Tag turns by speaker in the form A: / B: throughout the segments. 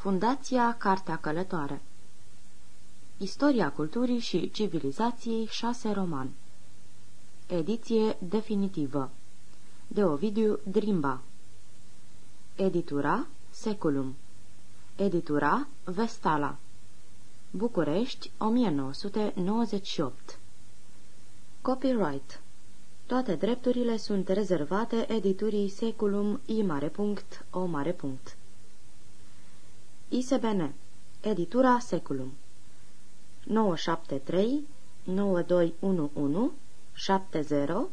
A: Fundația Cartea Călătoare. Istoria culturii și civilizației 6 roman. Ediție definitivă. De Ovidiu Drimba. Editura Seculum. Editura Vestala. București 1998 Copyright. Toate drepturile sunt rezervate editurii Seculum I mare punct, O mare punct. ISBN Editura Seculum 973 9211 70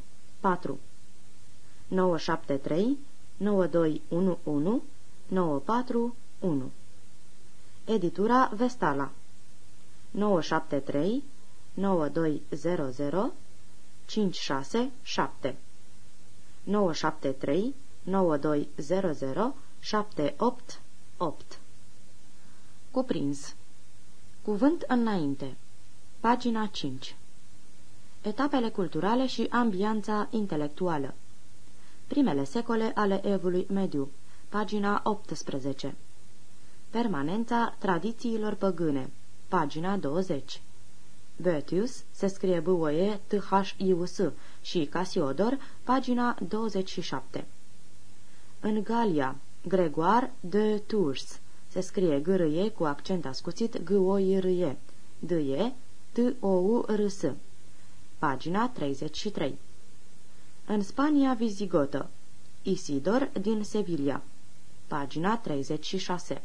A: 973 9211 941 Editura Vestala. 973 9200 567 973 9200 788 Cuprins. Cuvânt înainte. Pagina 5 Etapele culturale și ambianța intelectuală. Primele secole ale evului mediu. Pagina 18 Permanența tradițiilor păgâne. Pagina 20 Boetius se scrie b o e t h i u s și Casiodor, pagina 27. În Galia, Gregoire de Tours, se scrie g -e cu accent ascuțit g o i r e d e t o u r s Pagina 33. În Spania vizigotă, Isidor din Sevilla. Pagina 36.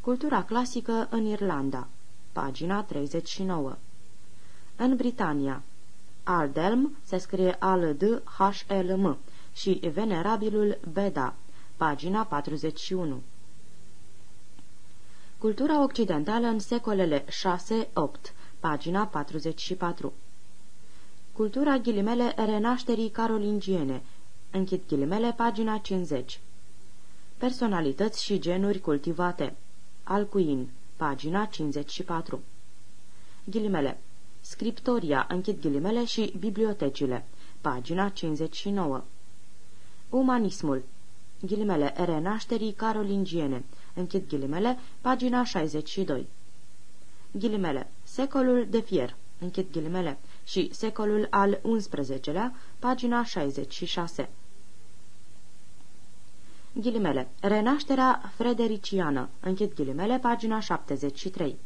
A: Cultura clasică în Irlanda. Pagina 39. În Britania, Aldelm se scrie al d h l m și venerabilul Beda, pagina 41. Cultura occidentală în secolele 6-8, pagina 44. Cultura ghilimele renașterii carolingiene, închid ghilimele, pagina 50. Personalități și genuri cultivate. Alcuin, pagina 54. Ghilimele. Scriptoria, închid ghilimele și bibliotecile, pagina 59. Umanismul, ghilimele renașterii carolingiene, închid ghilimele, pagina 62. Ghilimele, secolul de fier, închid ghilimele, și secolul al XI-lea, pagina 66. Ghilimele, renașterea fredericiană, închid ghilimele, pagina 73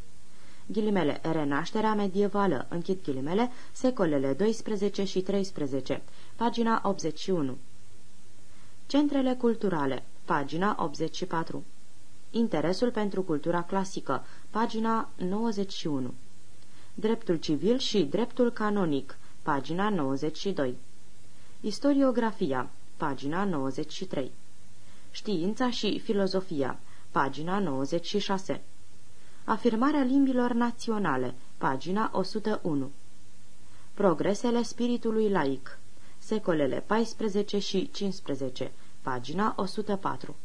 A: ghilimele, renașterea medievală, închid ghilimele, secolele 12 și 13, pagina 81. Centrele culturale, pagina 84. Interesul pentru cultura clasică, pagina 91. Dreptul civil și dreptul canonic, pagina 92. Istoriografia, pagina 93. Știința și filozofia, pagina 96. Afirmarea limbilor naționale, pagina 101. Progresele spiritului laic, secolele 14 și 15, pagina 104.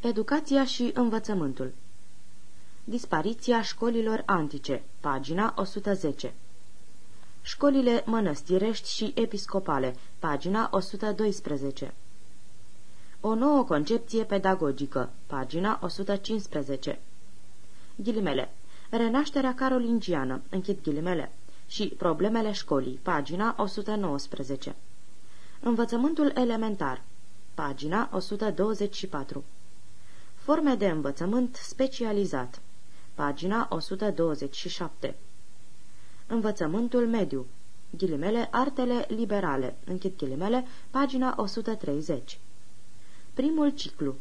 A: Educația și învățământul Dispariția școlilor antice, pagina 110. Școlile mănăstirești și episcopale, pagina 112. O nouă concepție pedagogică, pagina 115. Ghilimele. Renașterea carolingiană, închid ghilimele, și problemele școlii, pagina 119. Învățământul elementar, pagina 124. Forme de învățământ specializat, pagina 127. Învățământul mediu, ghilimele, artele liberale, închid ghilimele, pagina 130. Primul ciclu.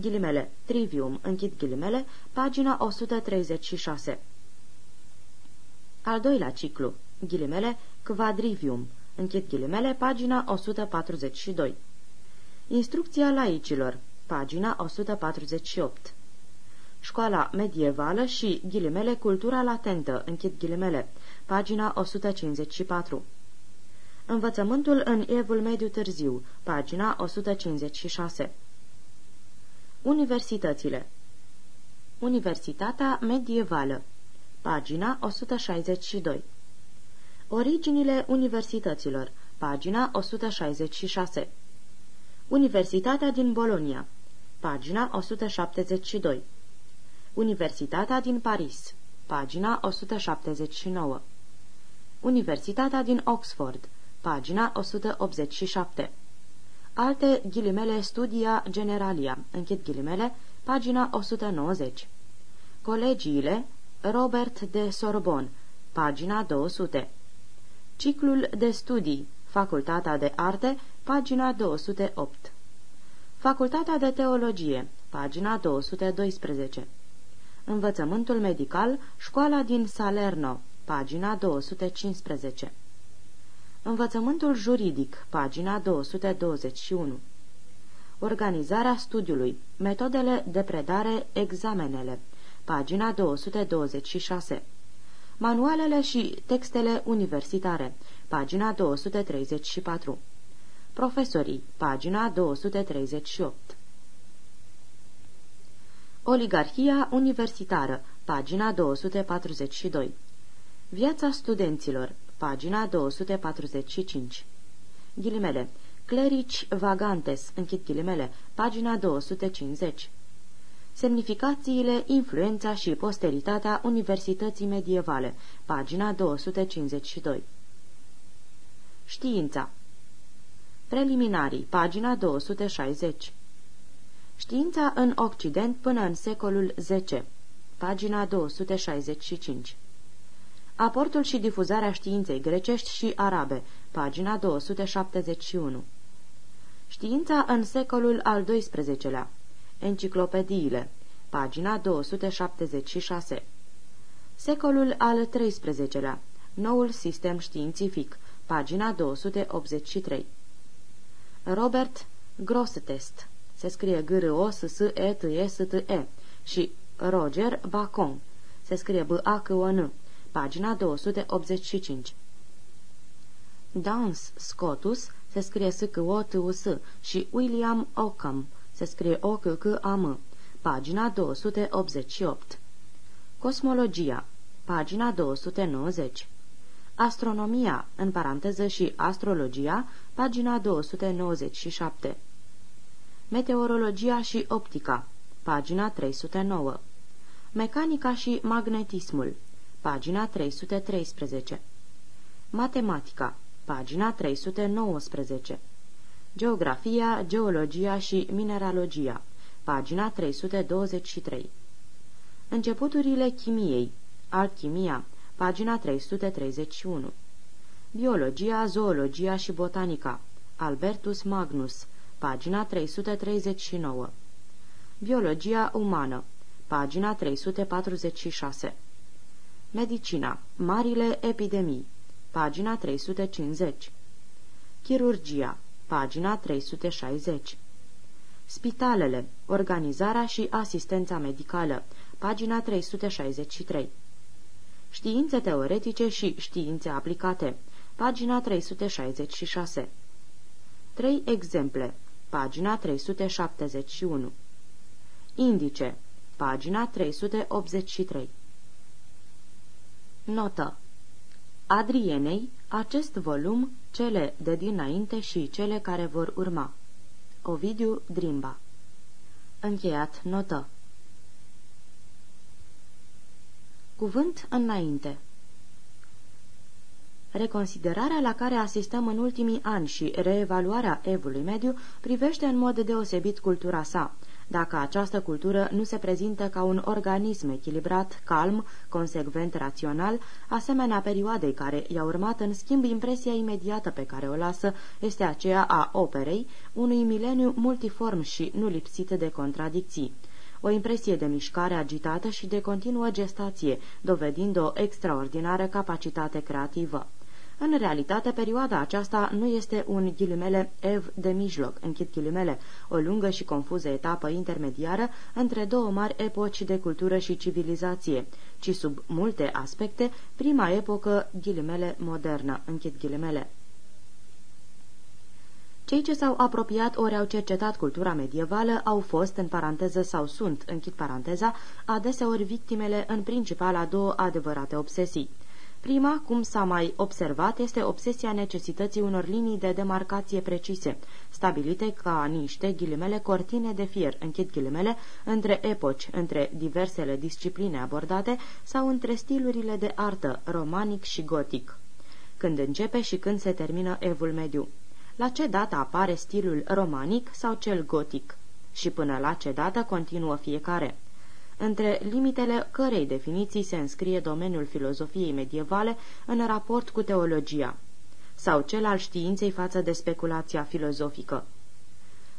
A: Ghilimele. Trivium. Închid ghilimele. Pagina 136. Al doilea ciclu. Ghilimele. Quadrivium. Închid ghilimele. Pagina 142. Instrucția laicilor. Pagina 148. Școala medievală și ghilimele cultura latentă, închid ghilimele, pagina 154. Învățământul în Evul Mediu Târziu, pagina 156. Universitățile. Universitatea medievală. Pagina 162 Originile universităților. Pagina 166 Universitatea din Bolonia pagina 172. Universitatea din Paris, pagina 179. Universitatea din Oxford, pagina 187. Alte ghilimele Studia Generalia, închid ghilimele, pagina 190. Colegiile Robert de Sorbon, pagina 200. Ciclul de studii, Facultatea de Arte, pagina 208. Facultatea de Teologie, pagina 212. Învățământul medical, Școala din Salerno, pagina 215. Învățământul juridic, pagina 221. Organizarea studiului, metodele de predare, examenele, pagina 226. Manualele și textele universitare, pagina 234. Profesorii, pagina 238. Oligarhia universitară, pagina 242. Viața studenților, pagina 245. Ghilimele. Clerici vagantes, închid ghilimele, pagina 250. Semnificațiile, influența și posteritatea Universității medievale, pagina 252. Știința Preliminarii, pagina 260. Știința în Occident până în secolul X, pagina 265. Aportul și difuzarea științei grecești și arabe, pagina 271. Știința în secolul al XII-lea, Enciclopediile, pagina 276. Secolul al XIII-lea, Noul sistem științific, pagina 283. Robert Grossetest, se scrie g r o s s e t e s t e. Și Roger Bacon, se scrie b a c o n. Pagina 285. Dans Scotus. Se scrie s c o t u s. Și William Ockham. Se scrie o c c a m. Pagina 288. Cosmologia, pagina 290. Astronomia, în paranteză și astrologia, pagina 297. Meteorologia și optica, pagina 309. Mecanica și magnetismul, pagina 313. Matematica, pagina 319. Geografia, geologia și mineralogia, pagina 323. Începuturile chimiei, alchimia, pagina 331. Biologia, zoologia și botanica, Albertus Magnus, pagina 339. Biologia umană, pagina 346. Medicina, marile epidemii, pagina 350. Chirurgia, pagina 360. Spitalele, organizarea și asistența medicală, pagina 363. Științe teoretice și științe aplicate, pagina 366. Trei exemple, pagina 371. Indice, pagina 383. Notă Adrienei, acest volum, cele de dinainte și cele care vor urma. Ovidiu Drimba Încheiat notă Cuvânt înainte Reconsiderarea la care asistăm în ultimii ani și reevaluarea evului mediu privește în mod deosebit cultura sa. Dacă această cultură nu se prezintă ca un organism echilibrat, calm, consecvent, rațional, asemenea perioadei care i-a urmat, în schimb, impresia imediată pe care o lasă este aceea a operei, unui mileniu multiform și nu lipsit de contradicții o impresie de mișcare agitată și de continuă gestație, dovedind o extraordinară capacitate creativă. În realitate, perioada aceasta nu este un ghilimele ev de mijloc, închid ghilimele, o lungă și confuză etapă intermediară între două mari epoci de cultură și civilizație, ci sub multe aspecte, prima epocă, ghilimele, modernă, închid ghilimele. Cei ce s-au apropiat ori au cercetat cultura medievală au fost, în paranteză sau sunt, închid paranteza, adeseori victimele în principal a două adevărate obsesii Prima, cum s-a mai observat, este obsesia necesității unor linii de demarcație precise, stabilite ca niște ghilimele cortine de fier, închid ghilimele, între epoci, între diversele discipline abordate sau între stilurile de artă, romanic și gotic. Când începe și când se termină evul mediu. La ce dată apare stilul romanic sau cel gotic? Și până la ce dată continuă fiecare? între limitele cărei definiții se înscrie domeniul filozofiei medievale în raport cu teologia, sau cel al științei față de speculația filozofică.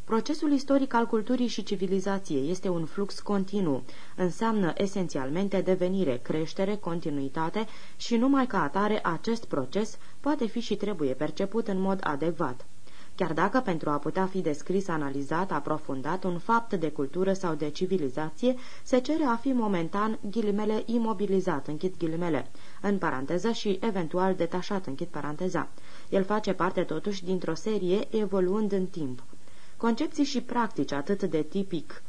A: Procesul istoric al culturii și civilizației este un flux continuu, înseamnă esențialmente devenire, creștere, continuitate și numai ca atare acest proces poate fi și trebuie perceput în mod adecvat chiar dacă pentru a putea fi descris, analizat, aprofundat un fapt de cultură sau de civilizație, se cere a fi momentan ghilimele imobilizat, închid ghilimele, în paranteză și eventual detașat, închid paranteza. El face parte totuși dintr-o serie evoluând în timp. Concepții și practici atât de tipic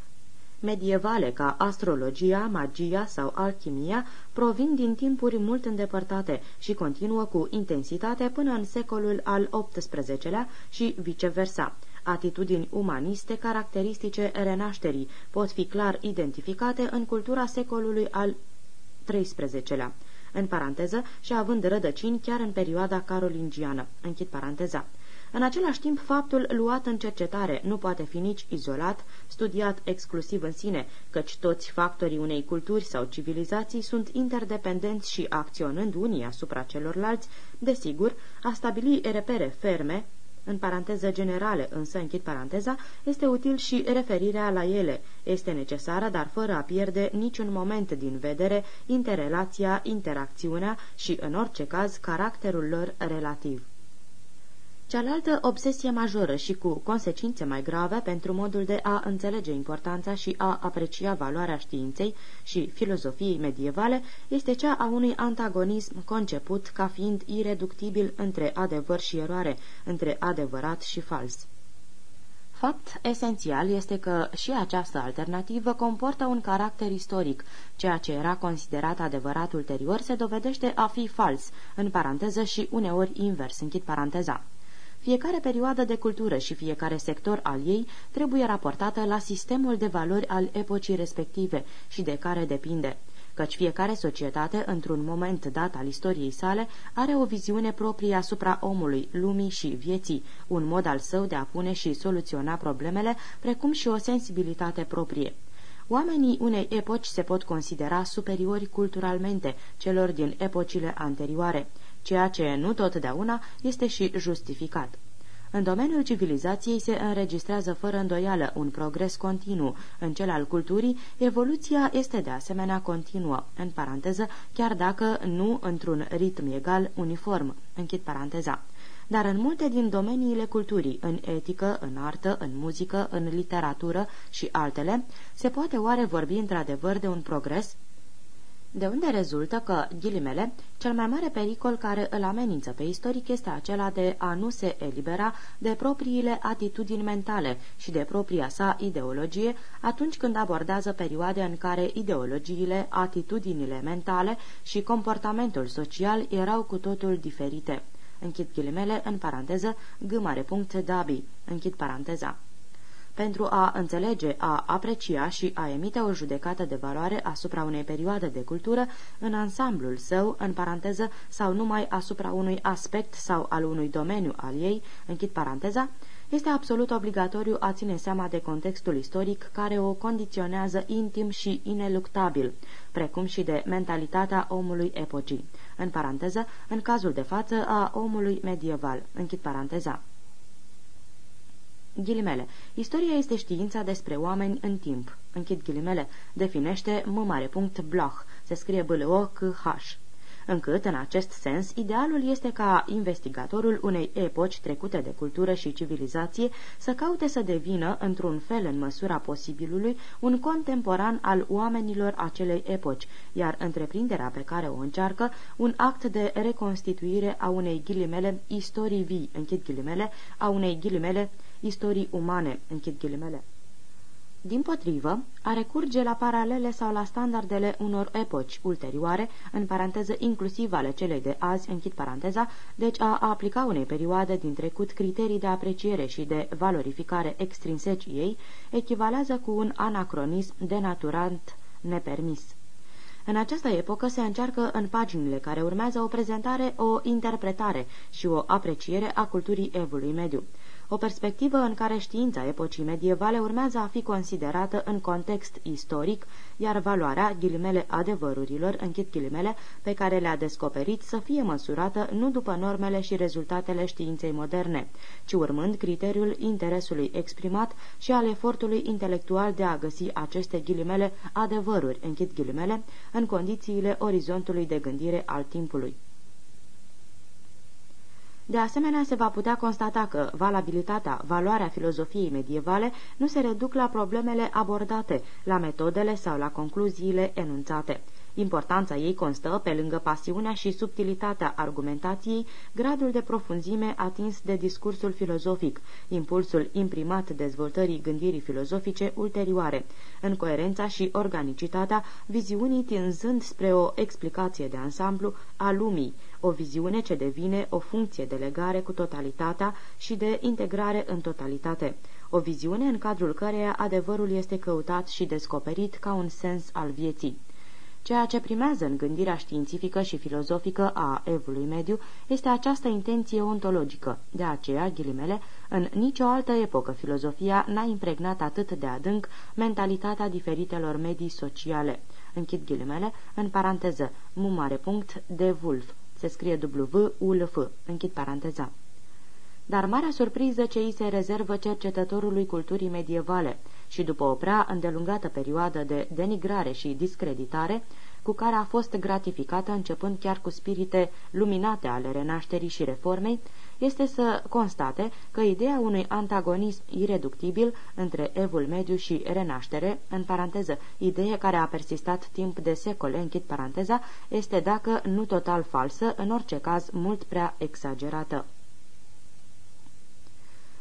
A: medievale ca astrologia, magia sau alchimia provin din timpuri mult îndepărtate și continuă cu intensitate până în secolul al XVIII-lea și viceversa. Atitudini umaniste caracteristice renașterii pot fi clar identificate în cultura secolului al XIII-lea în paranteză și având rădăcini chiar în perioada carolingiană. Închid paranteza. În același timp, faptul luat în cercetare nu poate fi nici izolat, studiat exclusiv în sine, căci toți factorii unei culturi sau civilizații sunt interdependenți și acționând unii asupra celorlalți, desigur, a stabili repere ferme, în paranteză generale, însă închid paranteza, este util și referirea la ele. Este necesară, dar fără a pierde niciun moment din vedere interrelația, interacțiunea și, în orice caz, caracterul lor relativ. Cealaltă obsesie majoră și cu consecințe mai grave pentru modul de a înțelege importanța și a aprecia valoarea științei și filozofiei medievale este cea a unui antagonism conceput ca fiind ireductibil între adevăr și eroare, între adevărat și fals. Fapt esențial este că și această alternativă comportă un caracter istoric. Ceea ce era considerat adevărat ulterior se dovedește a fi fals, în paranteză și uneori invers, închid paranteza. Fiecare perioadă de cultură și fiecare sector al ei trebuie raportată la sistemul de valori al epocii respective și de care depinde căci fiecare societate, într-un moment dat al istoriei sale, are o viziune proprie asupra omului, lumii și vieții, un mod al său de a pune și soluționa problemele, precum și o sensibilitate proprie. Oamenii unei epoci se pot considera superiori culturalmente celor din epocile anterioare ceea ce nu totdeauna este și justificat. În domeniul civilizației se înregistrează fără îndoială un progres continuu. În cel al culturii, evoluția este de asemenea continuă, în paranteză, chiar dacă nu într-un ritm egal uniform. Închid paranteza. Dar în multe din domeniile culturii, în etică, în artă, în muzică, în literatură și altele, se poate oare vorbi într-adevăr de un progres? De unde rezultă că, ghilimele, cel mai mare pericol care îl amenință pe istoric este acela de a nu se elibera de propriile atitudini mentale și de propria sa ideologie atunci când abordează perioade în care ideologiile, atitudinile mentale și comportamentul social erau cu totul diferite. Închid ghilimele în paranteză, g mare punct dabi, închid paranteza pentru a înțelege, a aprecia și a emite o judecată de valoare asupra unei perioade de cultură în ansamblul său, în paranteză, sau numai asupra unui aspect sau al unui domeniu al ei, închid paranteza, este absolut obligatoriu a ține seama de contextul istoric care o condiționează intim și ineluctabil, precum și de mentalitatea omului epocii, în paranteză, în cazul de față a omului medieval, închid paranteza. Ghilimele. Istoria este știința despre oameni în timp. Închid ghilimele. Definește m mare punct Bloch. Se scrie b l o c h încât, în acest sens, idealul este ca investigatorul unei epoci trecute de cultură și civilizație să caute să devină, într-un fel în măsura posibilului, un contemporan al oamenilor acelei epoci, iar întreprinderea pe care o încearcă, un act de reconstituire a unei ghilimele istorii vii, închid ghilimele, a unei ghilimele istorii umane, închid ghilimele. Din potrivă, a recurge la paralele sau la standardele unor epoci ulterioare, în paranteză inclusiv ale celei de azi, închid paranteza, deci a aplica unei perioade din trecut criterii de apreciere și de valorificare extrinseci ei, echivalează cu un anacronism denaturant nepermis. În această epocă se încearcă în paginile care urmează o prezentare, o interpretare și o apreciere a culturii evului mediu o perspectivă în care știința epocii medievale urmează a fi considerată în context istoric, iar valoarea, ghilimele adevărurilor, închid ghilimele, pe care le-a descoperit să fie măsurată nu după normele și rezultatele științei moderne, ci urmând criteriul interesului exprimat și al efortului intelectual de a găsi aceste ghilimele adevăruri, închid ghilimele, în condițiile orizontului de gândire al timpului. De asemenea, se va putea constata că valabilitatea, valoarea filozofiei medievale nu se reduc la problemele abordate, la metodele sau la concluziile enunțate. Importanța ei constă, pe lângă pasiunea și subtilitatea argumentației, gradul de profunzime atins de discursul filozofic, impulsul imprimat dezvoltării gândirii filozofice ulterioare, în coerența și organicitatea viziunii tinzând spre o explicație de ansamblu a lumii, o viziune ce devine o funcție de legare cu totalitatea și de integrare în totalitate, o viziune în cadrul căreia adevărul este căutat și descoperit ca un sens al vieții. Ceea ce primează în gândirea științifică și filozofică a evului mediu este această intenție ontologică. De aceea, ghilimele, în nicio altă epocă filozofia n-a impregnat atât de adânc mentalitatea diferitelor medii sociale. Închid ghilimele, în paranteză, mu mare punct, de Wolf. Se scrie W-U-L-F. Închid paranteza. Dar marea surpriză ce îi se rezervă cercetătorului culturii medievale – și după o prea îndelungată perioadă de denigrare și discreditare, cu care a fost gratificată începând chiar cu spirite luminate ale renașterii și reformei, este să constate că ideea unui antagonism ireductibil între evul mediu și renaștere, în paranteză, idee care a persistat timp de secole, închid paranteza, este dacă nu total falsă, în orice caz mult prea exagerată.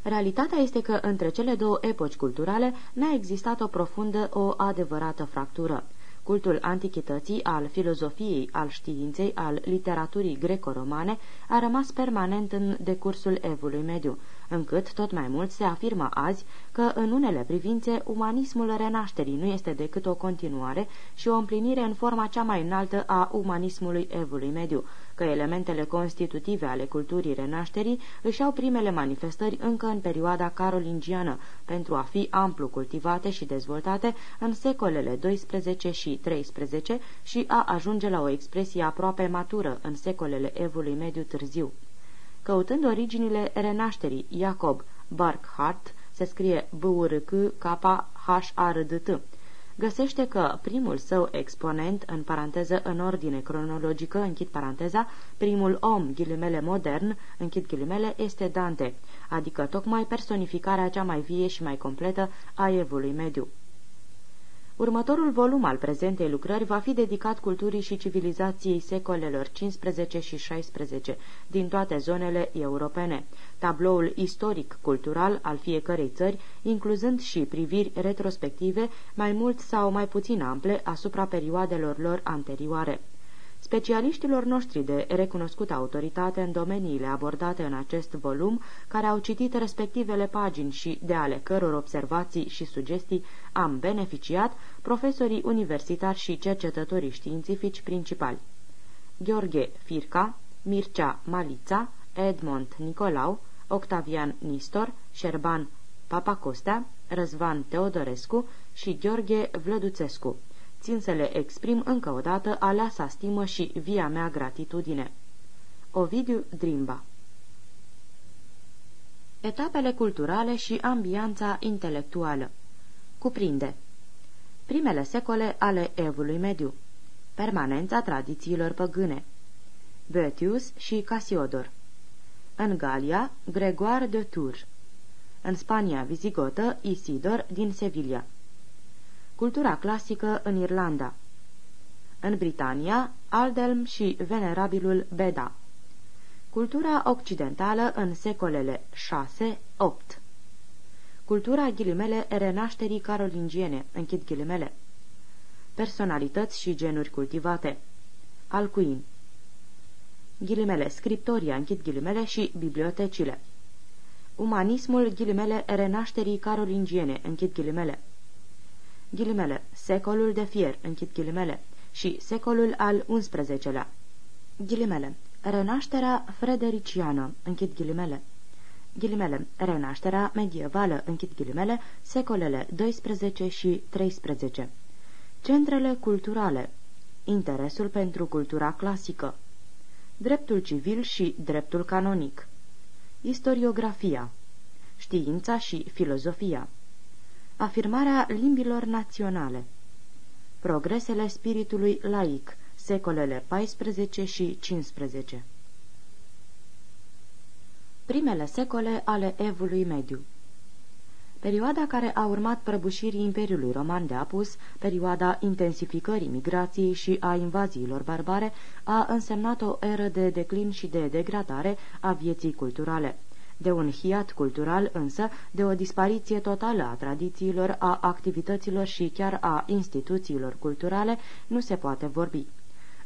A: Realitatea este că între cele două epoci culturale n-a existat o profundă, o adevărată fractură. Cultul antichității, al filozofiei, al științei, al literaturii greco-romane a rămas permanent în decursul evului mediu, încât tot mai mult se afirmă azi că în unele privințe umanismul renașterii nu este decât o continuare și o împlinire în forma cea mai înaltă a umanismului evului mediu, că elementele constitutive ale culturii renașterii își au primele manifestări încă în perioada carolingiană, pentru a fi amplu cultivate și dezvoltate în secolele 12 și 13 și a ajunge la o expresie aproape matură în secolele evului mediu târziu. Căutând originile renașterii, Jacob Burckhardt, se scrie b u r c k h a r d t găsește că primul său exponent, în paranteză în ordine cronologică, închid paranteza, primul om, ghilimele modern, închid ghilimele, este Dante, adică tocmai personificarea cea mai vie și mai completă a evului mediu. Următorul volum al prezentei lucrări va fi dedicat culturii și civilizației secolelor 15 și 16 din toate zonele europene, tabloul istoric-cultural al fiecărei țări, incluzând și priviri retrospective mai mult sau mai puțin ample asupra perioadelor lor anterioare. Specialiștilor noștri de recunoscută autoritate în domeniile abordate în acest volum, care au citit respectivele pagini și de ale căror observații și sugestii am beneficiat, profesorii universitari și cercetătorii științifici principali. Gheorghe Firca, Mircea Malița, Edmond Nicolau, Octavian Nistor, Șerban Papacostea, Răzvan Teodorescu și Gheorghe Vlăduțescu țin să le exprim încă o dată aleasa stimă și via mea gratitudine. Ovidiu Drimba. Etapele culturale și ambianța intelectuală. Cuprinde. Primele secole ale evului mediu. Permanența tradițiilor păgâne. Boetius și Casiodor. În Galia, Gregoire de Tours. În Spania vizigotă, Isidor din Sevilla Cultura clasică în Irlanda În Britania, Aldelm și venerabilul Beda Cultura occidentală în secolele 6-8 Cultura ghilimele renașterii carolingiene, închid ghilimele. Personalități și genuri cultivate. Alcuin. Ghilimele, scriptoria, închid ghilimele și bibliotecile. Umanismul, ghilimele, renașterii carolingiene, închid ghilimele. Ghilimele, secolul de fier, închid ghilimele, și secolul al XI-lea. Ghilimele, renașterea fredericiană, închid ghilimele. Ghilimele, renașterea medievală, închid ghilimele, secolele 12 și 13. Centrele culturale, interesul pentru cultura clasică, dreptul civil și dreptul canonic, istoriografia, știința și filozofia, afirmarea limbilor naționale, progresele spiritului laic, secolele 14 și 15. Primele secole ale evului mediu Perioada care a urmat prăbușirii Imperiului Roman de Apus, perioada intensificării migrației și a invaziilor barbare, a însemnat o eră de declin și de degradare a vieții culturale. De un hiat cultural însă, de o dispariție totală a tradițiilor, a activităților și chiar a instituțiilor culturale, nu se poate vorbi.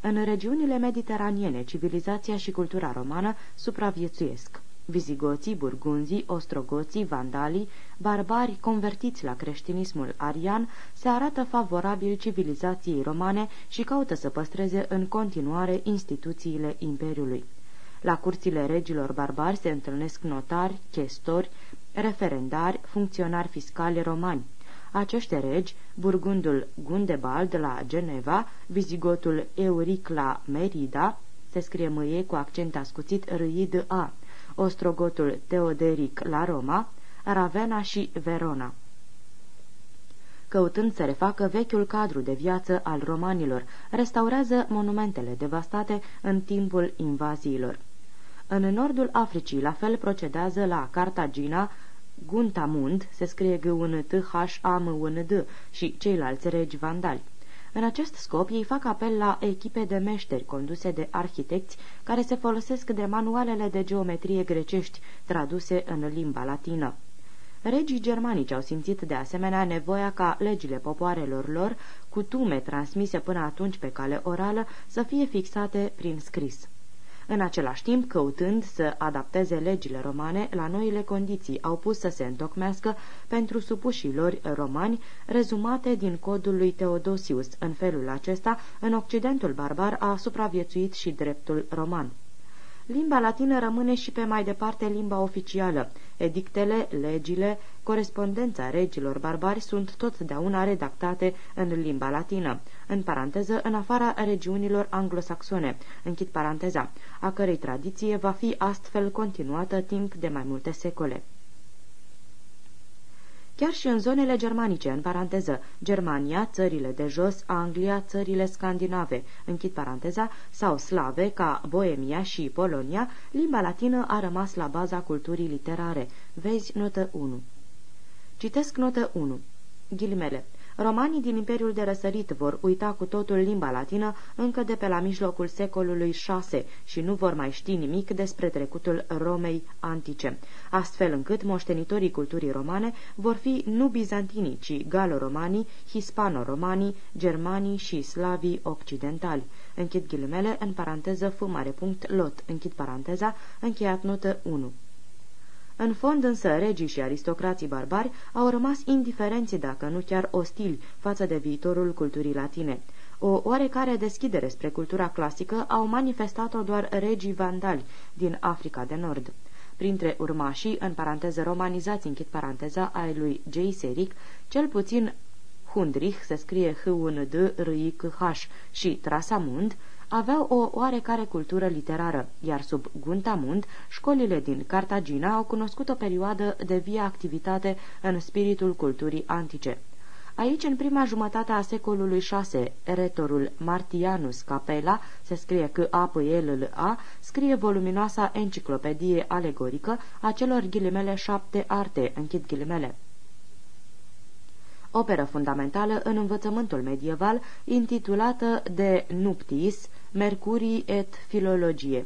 A: În regiunile mediteraniene, civilizația și cultura romană supraviețuiesc. Vizigoții, burgunzii, ostrogoții, vandalii, barbari convertiți la creștinismul arian, se arată favorabil civilizației romane și caută să păstreze în continuare instituțiile Imperiului. La curțile regilor barbari se întâlnesc notari, chestori, referendari, funcționari fiscali romani. Acești regi, burgundul Gundebald la Geneva, vizigotul Euric la Merida, se scrie mâie cu accent ascuțit râid A, ostrogotul Teoderic la Roma, Ravenna și Verona. Căutând să refacă vechiul cadru de viață al romanilor, restaurează monumentele devastate în timpul invaziilor. În nordul Africii, la fel procedează la Cartagina, Guntamund, se scrie g un t h a m un d și ceilalți regi vandali. În acest scop, ei fac apel la echipe de meșteri conduse de arhitecți care se folosesc de manualele de geometrie grecești traduse în limba latină. Regii germanici au simțit de asemenea nevoia ca legile popoarelor lor, cutume transmise până atunci pe cale orală, să fie fixate prin scris în același timp căutând să adapteze legile romane la noile condiții, au pus să se întocmească pentru supușii lor romani, rezumate din codul lui Teodosius. În felul acesta, în Occidentul barbar a supraviețuit și dreptul roman. Limba latină rămâne și pe mai departe limba oficială. Edictele, legile, corespondența regilor barbari sunt totdeauna redactate în limba latină, în paranteză, în afara regiunilor anglosaxone, închid paranteza, a cărei tradiție va fi astfel continuată timp de mai multe secole. Chiar și în zonele germanice, în paranteză, Germania, țările de jos, Anglia, țările scandinave, închid paranteza, sau slave, ca Boemia și Polonia, limba latină a rămas la baza culturii literare. Vezi notă 1. Citesc notă 1. Ghilimele. Romanii din Imperiul de Răsărit vor uita cu totul limba latină încă de pe la mijlocul secolului VI și nu vor mai ști nimic despre trecutul Romei antice, astfel încât moștenitorii culturii romane vor fi nu bizantinii, ci galo-romanii, hispano-romanii, germanii și slavii occidentali. Închid ghilimele, în paranteză f mare punct lot, închid paranteza, încheiat notă 1. În fond însă, regii și aristocrații barbari au rămas indiferenți, dacă nu chiar ostili, față de viitorul culturii latine. O oarecare deschidere spre cultura clasică au manifestat-o doar regii vandali din Africa de Nord. Printre urmașii, în paranteză romanizați, închid paranteza, ai lui J. Seric, cel puțin Hundrich, se scrie h u n d r i c h și Trasamund, aveau o oarecare cultură literară, iar sub Guntamund, școlile din Cartagina au cunoscut o perioadă de vie activitate în spiritul culturii antice. Aici, în prima jumătate a secolului VI, retorul Martianus Capella, se scrie că a p l a scrie voluminoasa enciclopedie alegorică a celor ghilimele șapte arte, închid ghilimele operă fundamentală în învățământul medieval, intitulată de Nuptis, Mercurii et Filologie.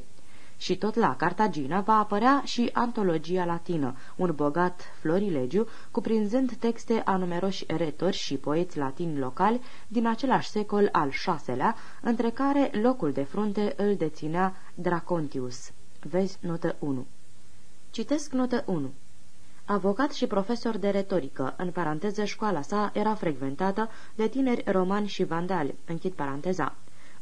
A: Și tot la Cartagina va apărea și antologia latină, un bogat florilegiu, cuprinzând texte a numeroși retori și poeți latini locali din același secol al VI-lea, între care locul de frunte îl deținea Dracontius. Vezi notă 1. Citesc notă 1. Avocat și profesor de retorică, în paranteză școala sa era frecventată de tineri romani și vandali, închid paranteza.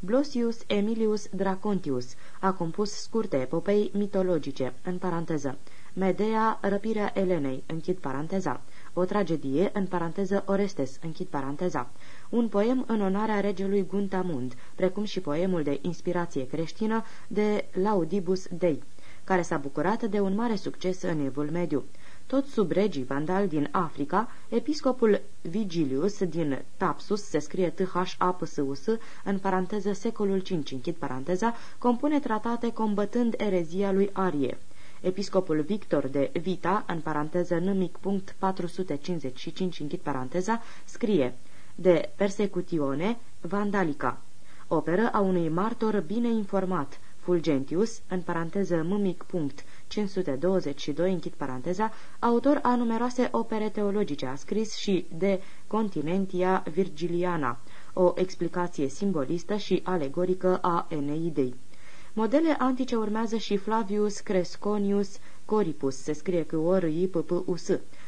A: Blosius Emilius Dracontius a compus scurte epopei mitologice, în paranteză. Medea, răpirea Elenei, închid paranteza. O tragedie, în paranteză Orestes, închid paranteza. Un poem în onoarea regelui Guntamund, precum și poemul de inspirație creștină de Laudibus Dei, care s-a bucurat de un mare succes în evul mediu. Tot sub regii vandal din Africa, episcopul Vigilius din Tapsus, se scrie t h a p s u s în paranteză secolul V, închid paranteza, compune tratate combătând erezia lui Arie. Episcopul Victor de Vita, în paranteză numic punct 455, închid paranteza, scrie de persecutione vandalica, operă a unui martor bine informat, Fulgentius, în paranteză mâmic punct 522, închid paranteza, autor a numeroase opere teologice, a scris și de Continentia Virgiliana, o explicație simbolistă și alegorică a Eneidei. Modele antice urmează și Flavius Cresconius Coripus, se scrie cu o r p p u s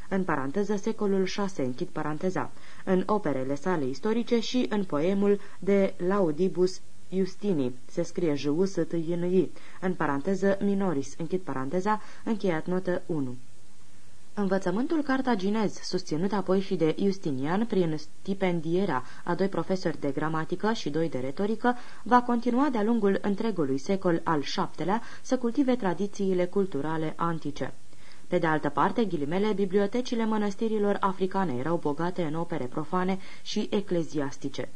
A: în paranteză secolul 6, închid paranteza, în operele sale istorice și în poemul de Laudibus Justini, se scrie j u s t i n i în paranteză minoris, închid paranteza, încheiat notă 1. Învățământul cartaginez, susținut apoi și de Justinian prin stipendierea a doi profesori de gramatică și doi de retorică, va continua de-a lungul întregului secol al VII-lea să cultive tradițiile culturale antice. Pe de altă parte, ghilimele, bibliotecile mănăstirilor africane erau bogate în opere profane și ecleziastice.